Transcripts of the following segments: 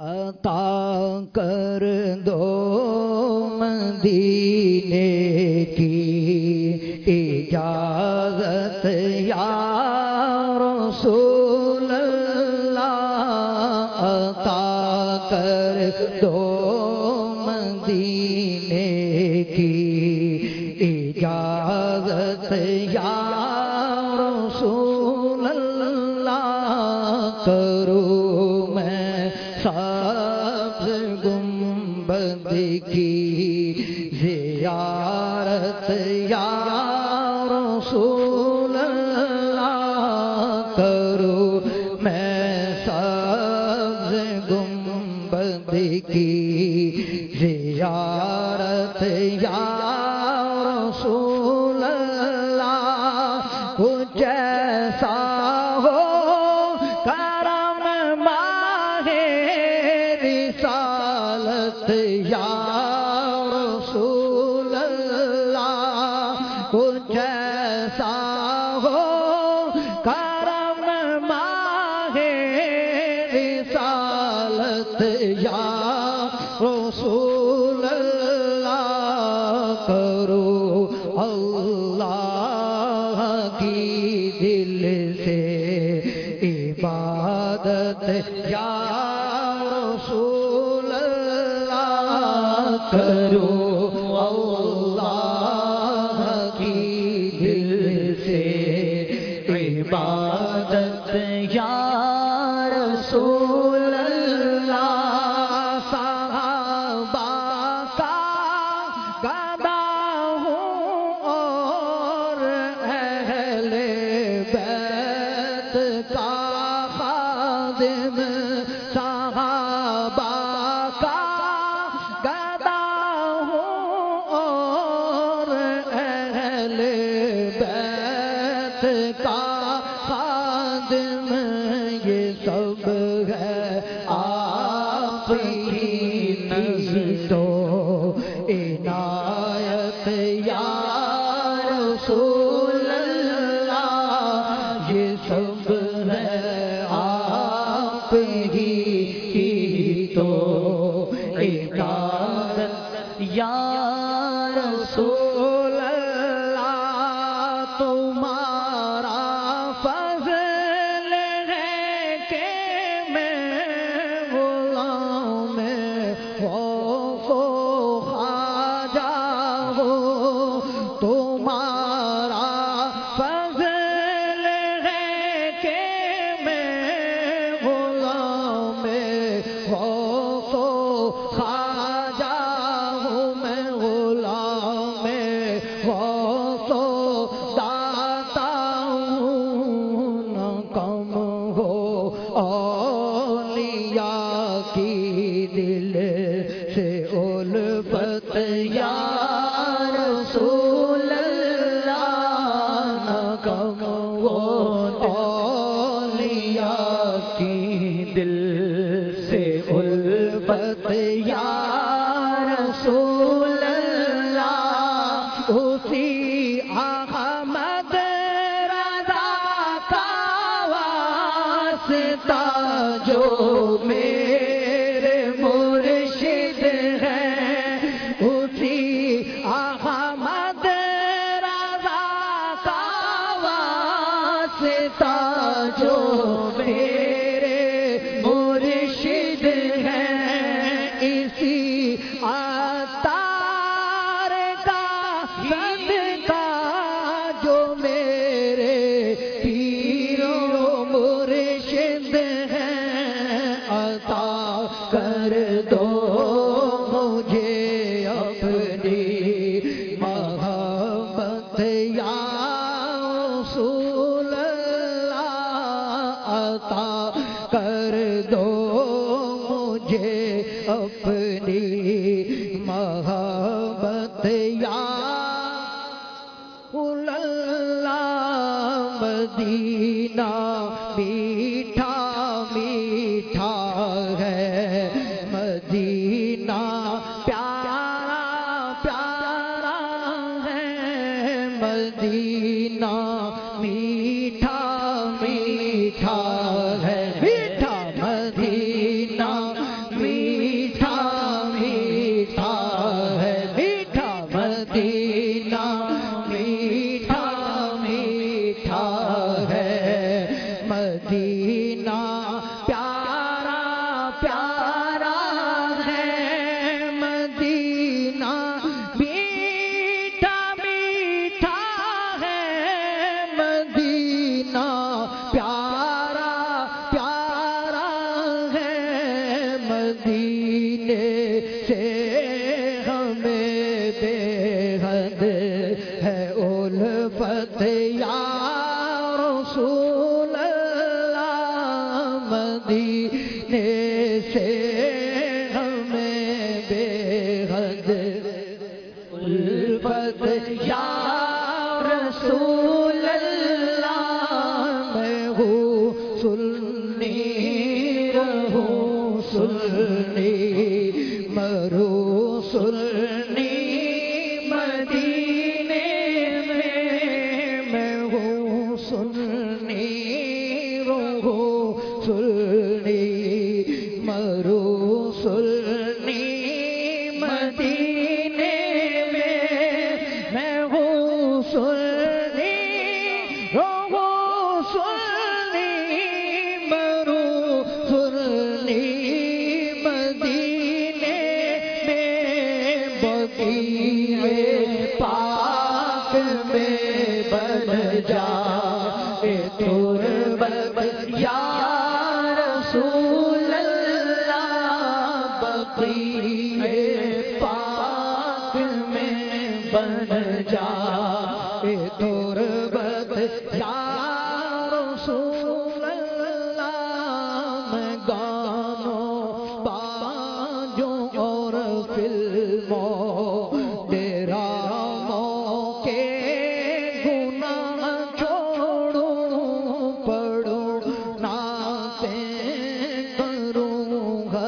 عطا کر دو مدینے کی اجازت یا رسول اللہ عطا کر دو مدینے زیارت یار رحمت یا رسول اللہ کرو اللہ کی دل سے عبادت یا رسول اللہ کرو۔ اہل بیت کا خادم یہ سب ہے آپ نظر تو اولیاء کی دل سے الفت یا رسول اللہ کم وہ اولیاء کی دل مدینہ بھی مدینے سے ہمیں بے حد ہے الفت یا رسول اللہ۔ مدینے سے ہمیں بے حد الفت یا رسول اللہ دی تور بل یا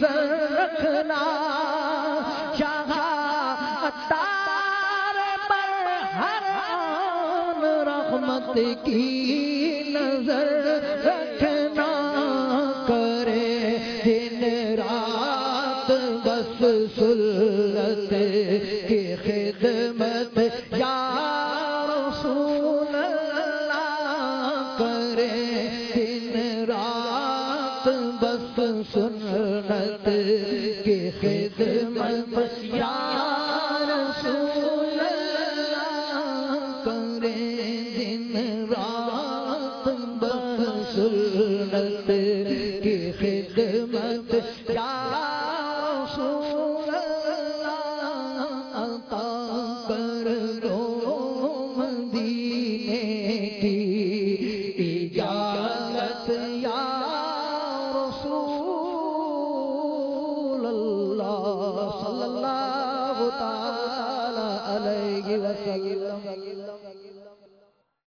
نظر رکھنا جہاں اتار پر ہر آن رحمت کی نظر رکھنا کرے، دن رات بس سلت کی خدمت